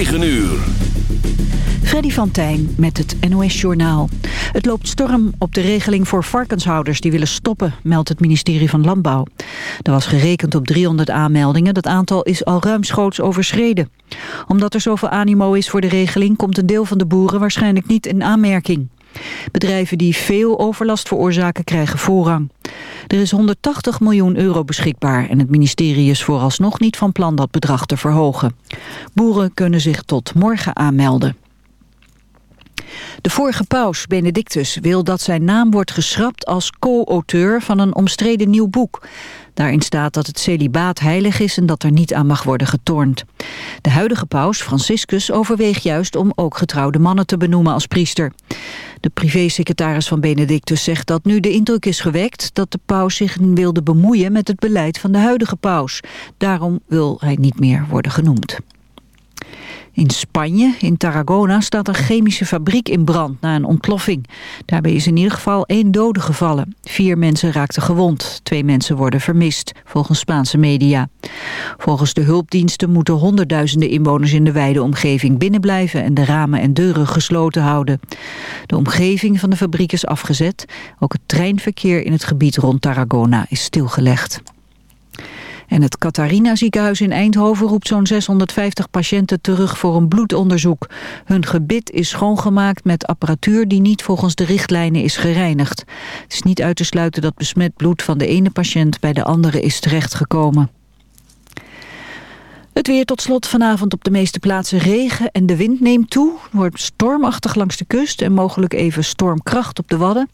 9 uur. Freddy van Tijn met het NOS-journaal. Het loopt storm op de regeling voor varkenshouders die willen stoppen, meldt het ministerie van Landbouw. Er was gerekend op 300 aanmeldingen, dat aantal is al ruimschoots overschreden. Omdat er zoveel animo is voor de regeling, komt een deel van de boeren waarschijnlijk niet in aanmerking. Bedrijven die veel overlast veroorzaken krijgen voorrang. Er is 180 miljoen euro beschikbaar en het ministerie is vooralsnog niet van plan dat bedrag te verhogen. Boeren kunnen zich tot morgen aanmelden. De vorige paus, Benedictus, wil dat zijn naam wordt geschrapt als co-auteur van een omstreden nieuw boek. Daarin staat dat het celibaat heilig is en dat er niet aan mag worden getornd. De huidige paus, Franciscus, overweegt juist om ook getrouwde mannen te benoemen als priester. De privésecretaris van Benedictus zegt dat nu de indruk is gewekt dat de paus zich wilde bemoeien met het beleid van de huidige paus. Daarom wil hij niet meer worden genoemd. In Spanje, in Tarragona, staat een chemische fabriek in brand na een ontploffing. Daarbij is in ieder geval één dode gevallen. Vier mensen raakten gewond. Twee mensen worden vermist, volgens Spaanse media. Volgens de hulpdiensten moeten honderdduizenden inwoners in de wijde omgeving binnenblijven en de ramen en deuren gesloten houden. De omgeving van de fabriek is afgezet. Ook het treinverkeer in het gebied rond Tarragona is stilgelegd. En het Catharina ziekenhuis in Eindhoven roept zo'n 650 patiënten terug voor een bloedonderzoek. Hun gebit is schoongemaakt met apparatuur die niet volgens de richtlijnen is gereinigd. Het is niet uit te sluiten dat besmet bloed van de ene patiënt bij de andere is terechtgekomen. Het weer tot slot vanavond op de meeste plaatsen regen en de wind neemt toe. Wordt stormachtig langs de kust en mogelijk even stormkracht op de Wadden.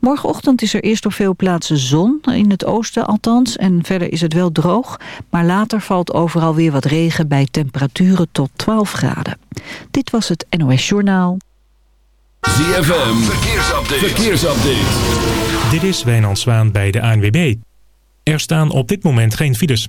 Morgenochtend is er eerst op veel plaatsen zon, in het oosten althans. En verder is het wel droog, maar later valt overal weer wat regen bij temperaturen tot 12 graden. Dit was het NOS Journaal. ZFM, verkeersupdate. verkeersupdate. Dit is Wijnand Zwaan bij de ANWB. Er staan op dit moment geen files.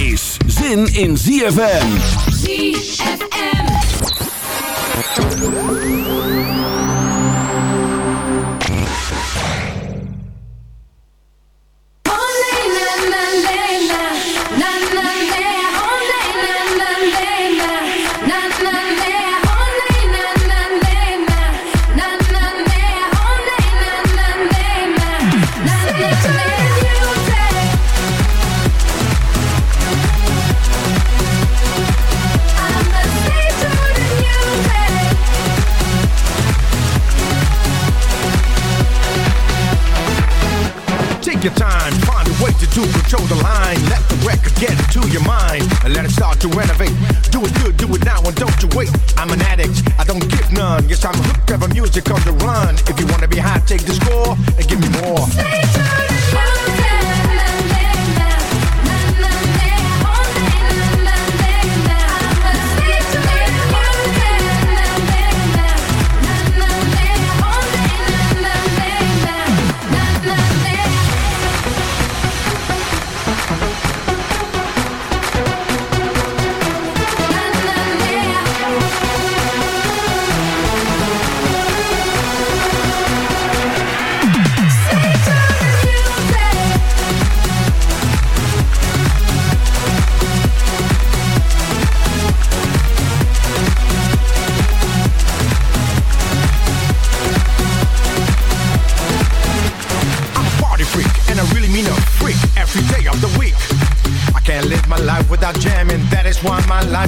Is zin in ZFM. ZFM. To control the line. Let the record get into your mind and let it start to renovate. Do it good, do it now, and don't you wait. I'm an addict, I don't give none. Yes, I'm hooked, ever music on the run. If you wanna be high, take the score and give me more.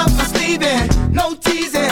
up for sleeping, no teasing.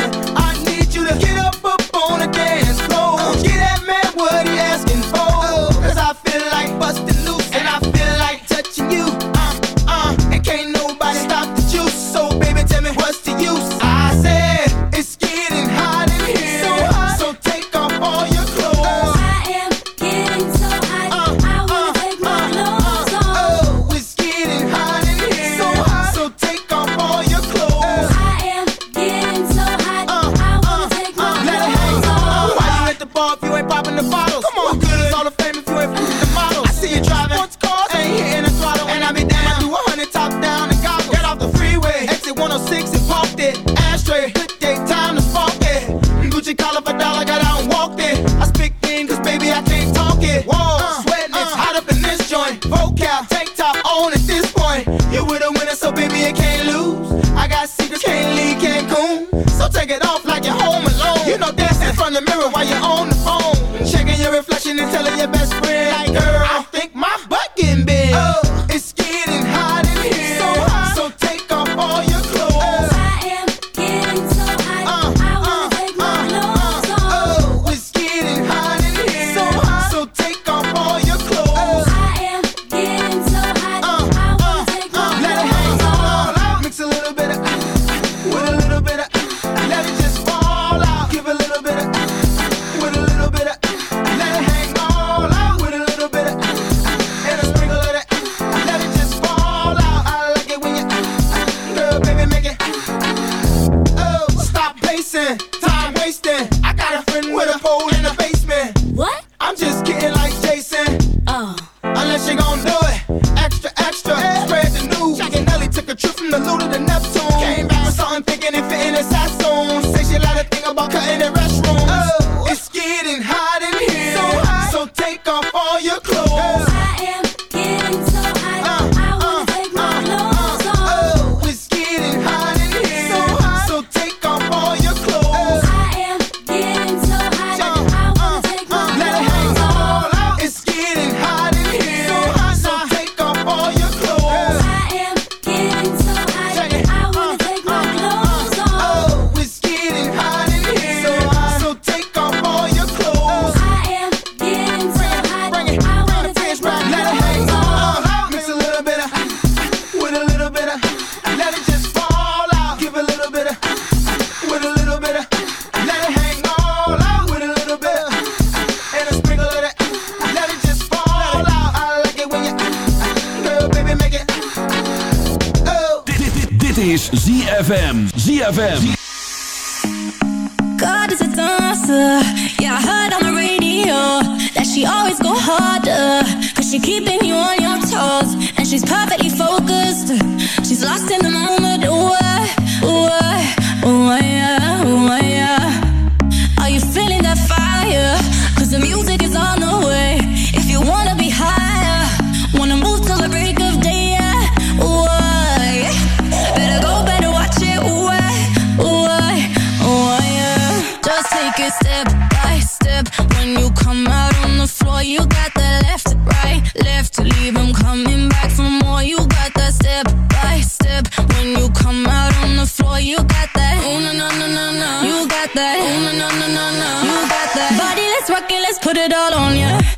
put it all on ya.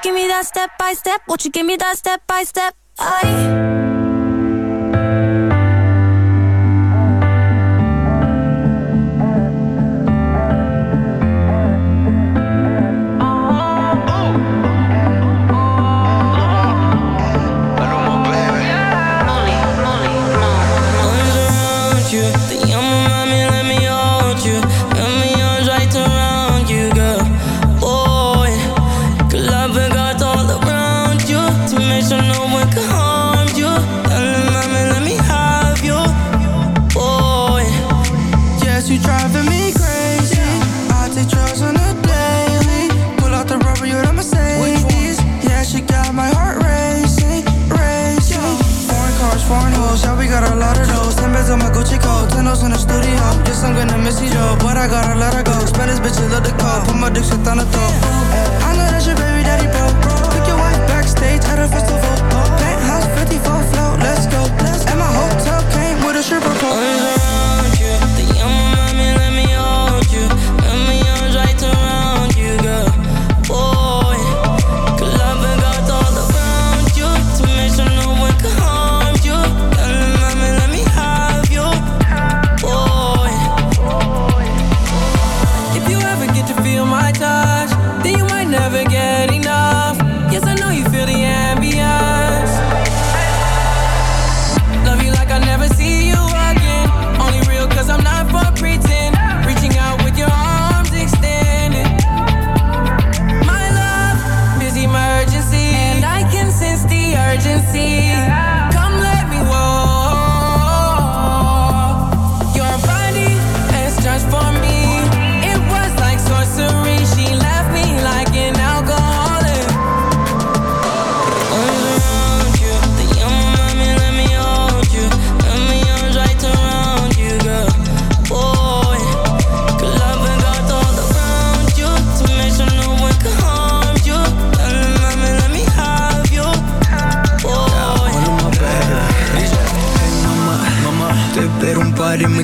give me step by step? Won't you give me that step by step? I house in the studio. Yes, I'm gonna miss you, yo. But I gotta let her go. Spanish bitches love the call. Put my dick shit on the eh, throat. I know that your baby daddy broke. Took your wife backstage at a festival. can see.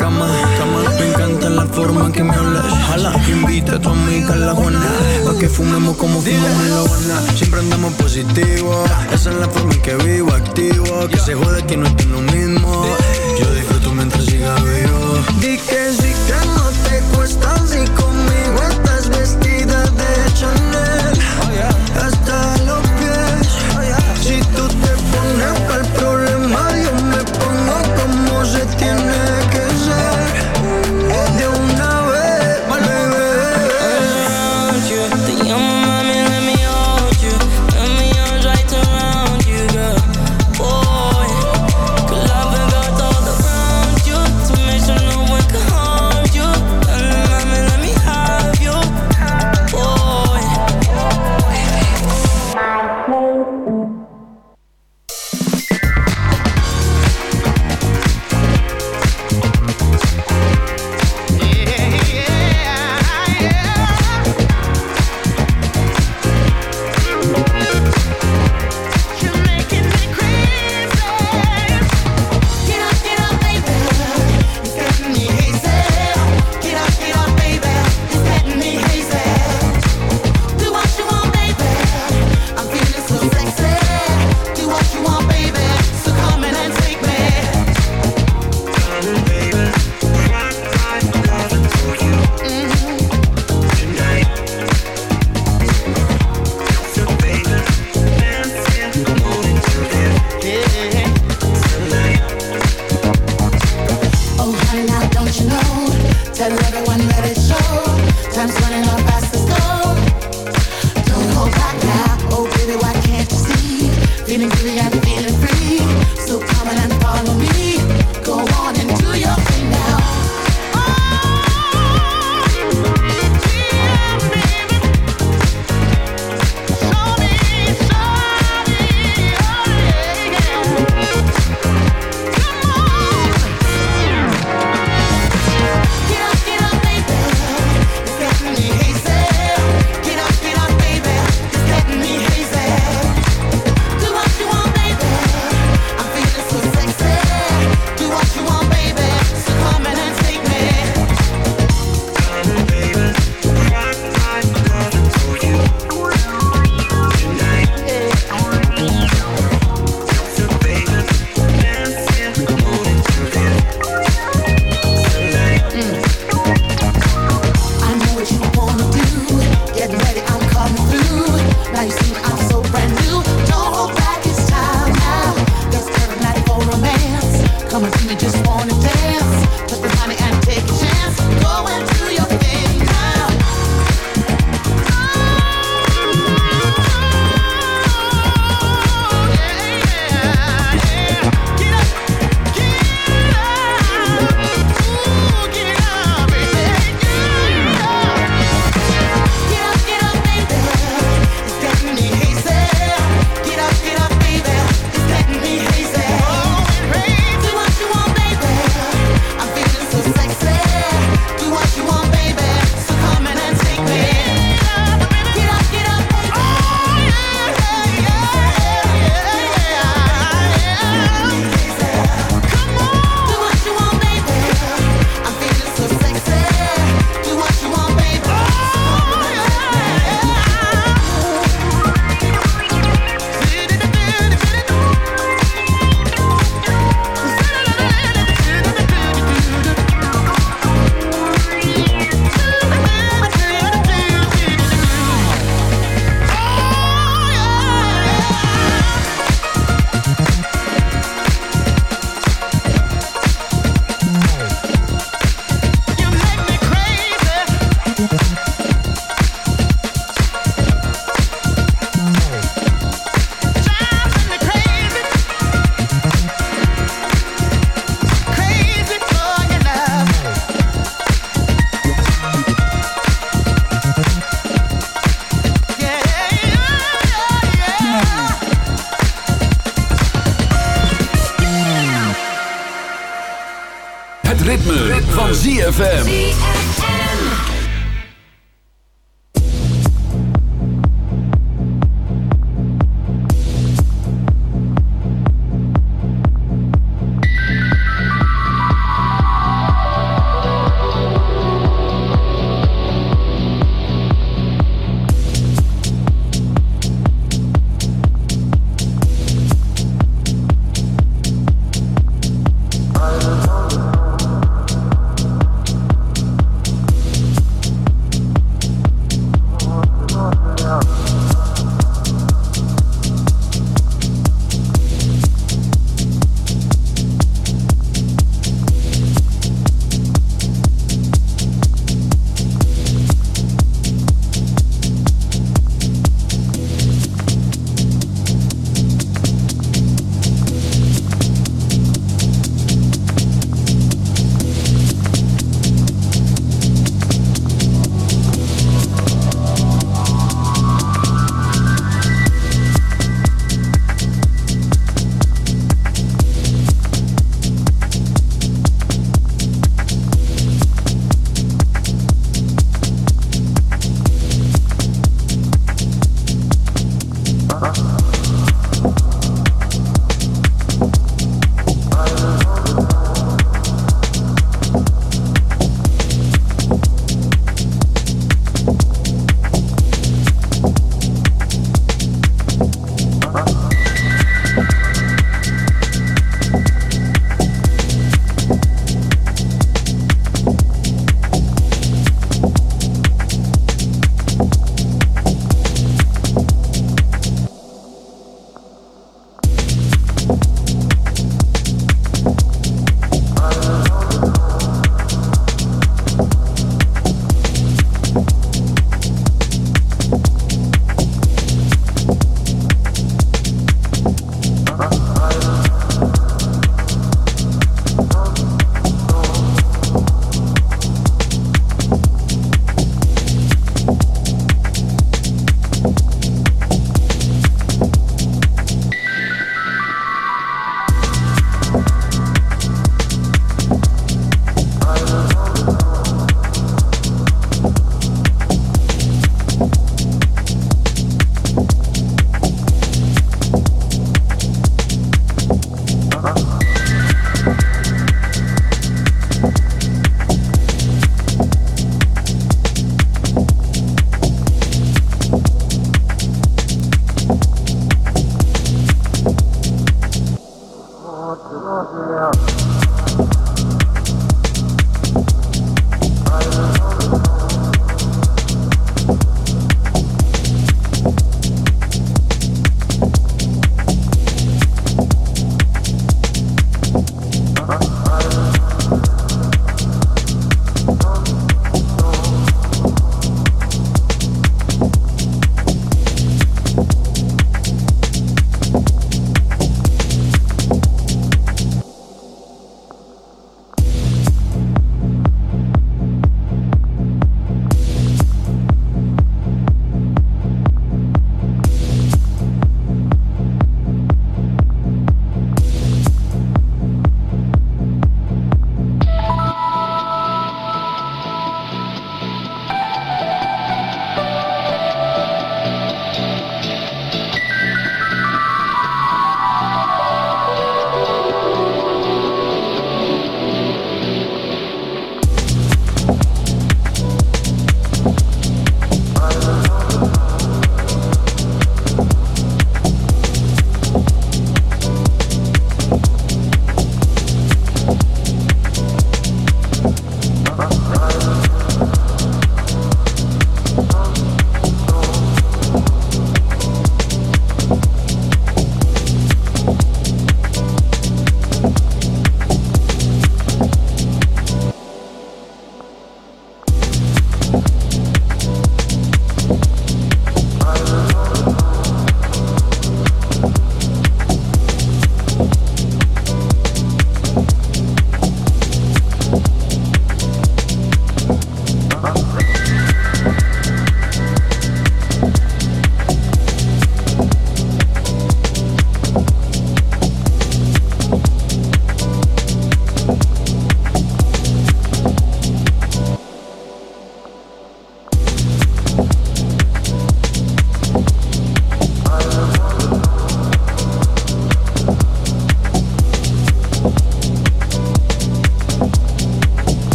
cama, cama. Me encanta la forma en que me hablas. Jala, invita a tu amiga a la Juana. Pa' que fumemos como fumamos en la Habana. Siempre andamos positivo. Esa es la forma en que vivo, activo. Que se jode que no estoy lo mismo. Yo disfruto mientras siga vivo. Di que, que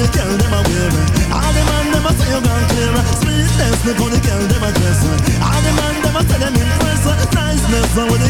the girl them a wear All the man them a you gone clear Sweetness, look girl them a dress All the man them a them impress Niceness, the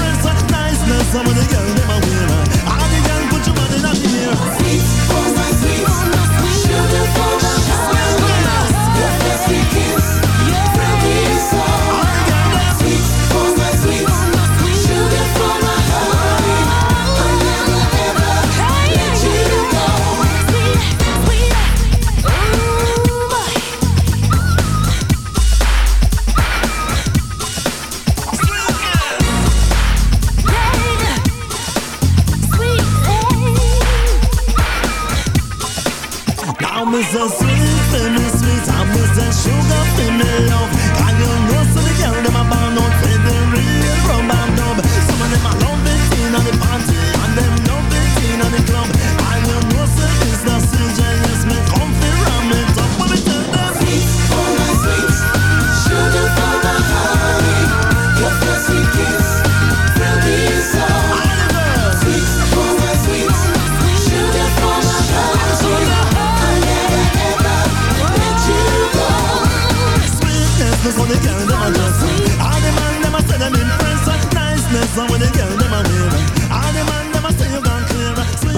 impress. Niceness, how the the put your body in the air. Sweet, oh my sweet, sugar for my heart. Your sweet kiss, thrill me so. Sweet, oh my sweet, I'm sweet and sweet. I'm so sugar and love. I don't know so the girl my band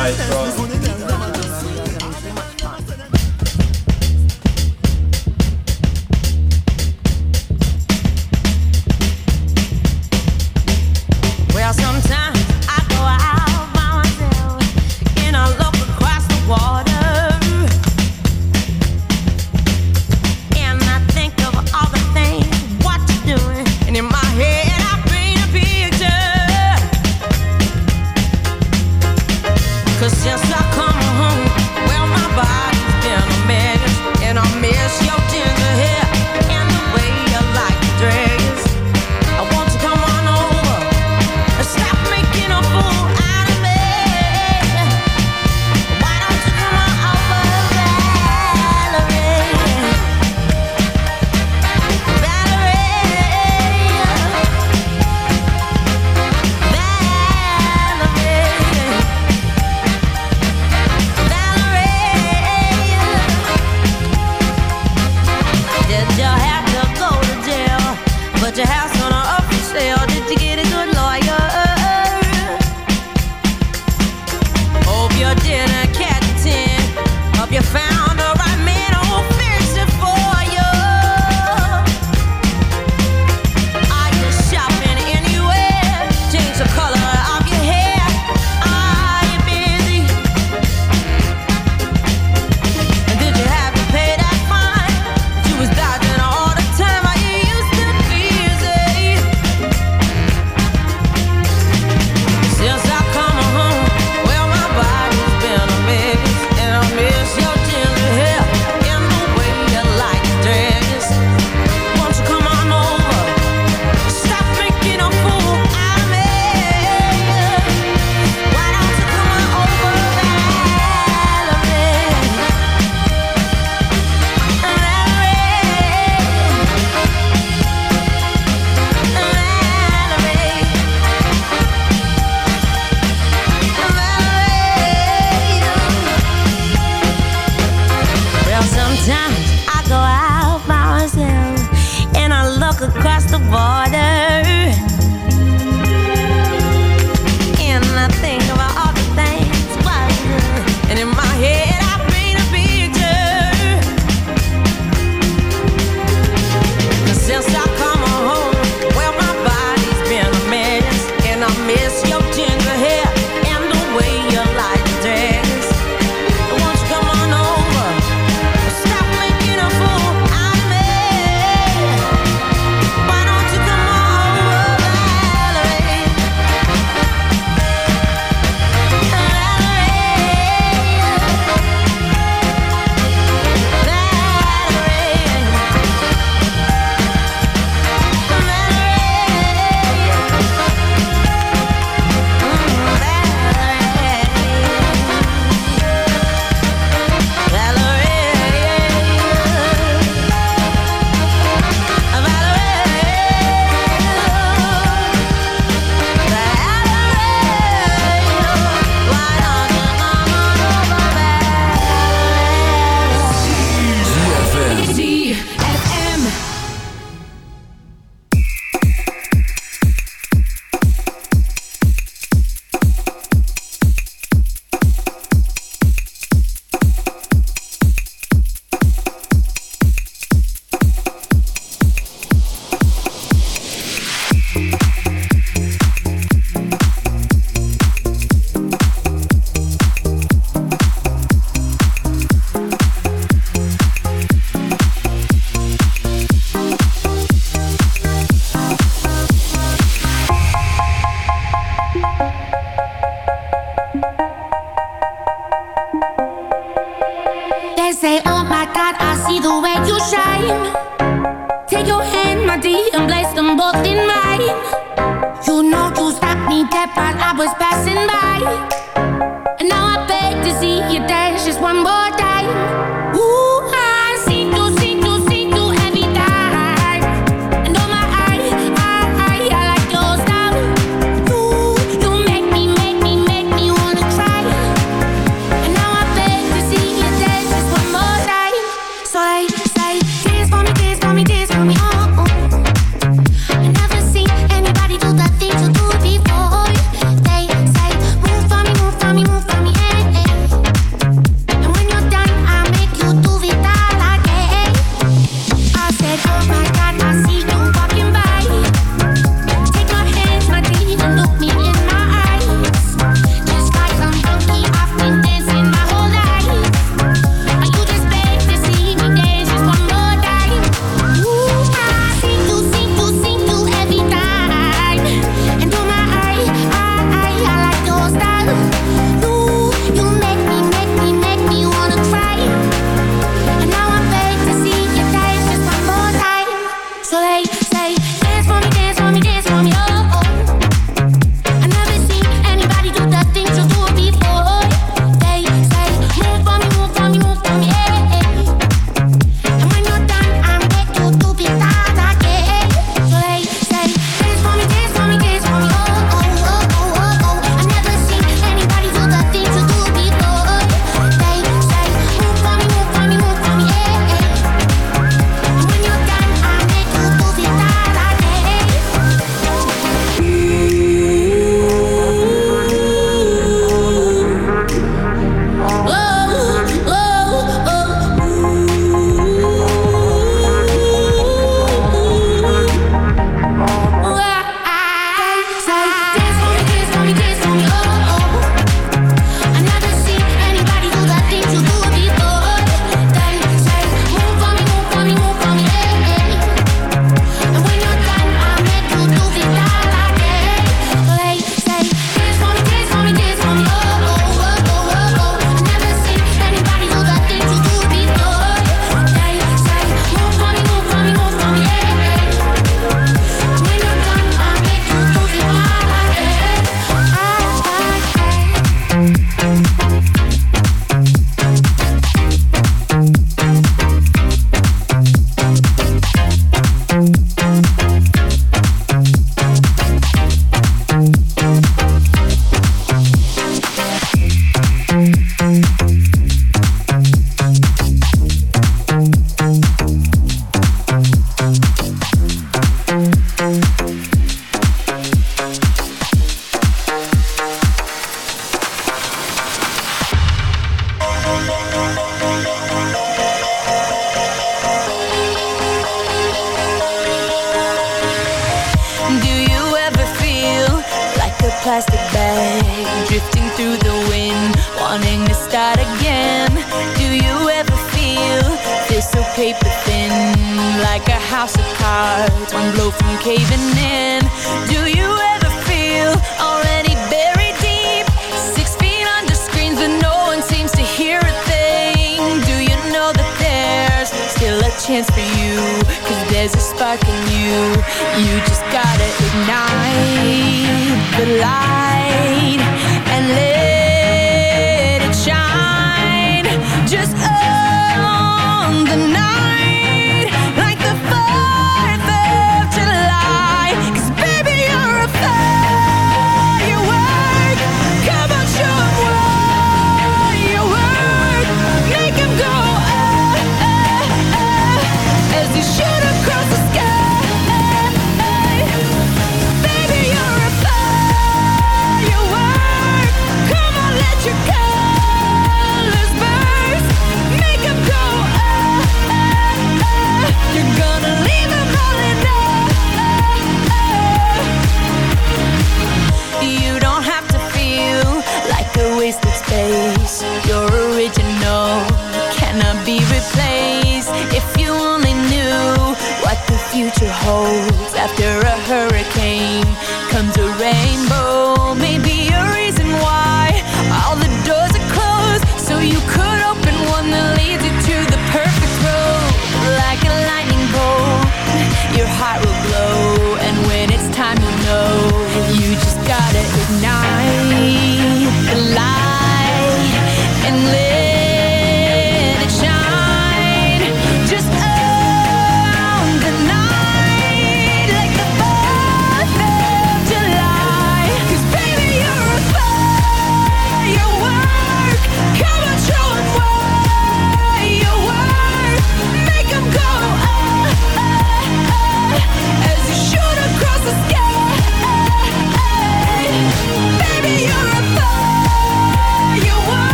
Alright, bro.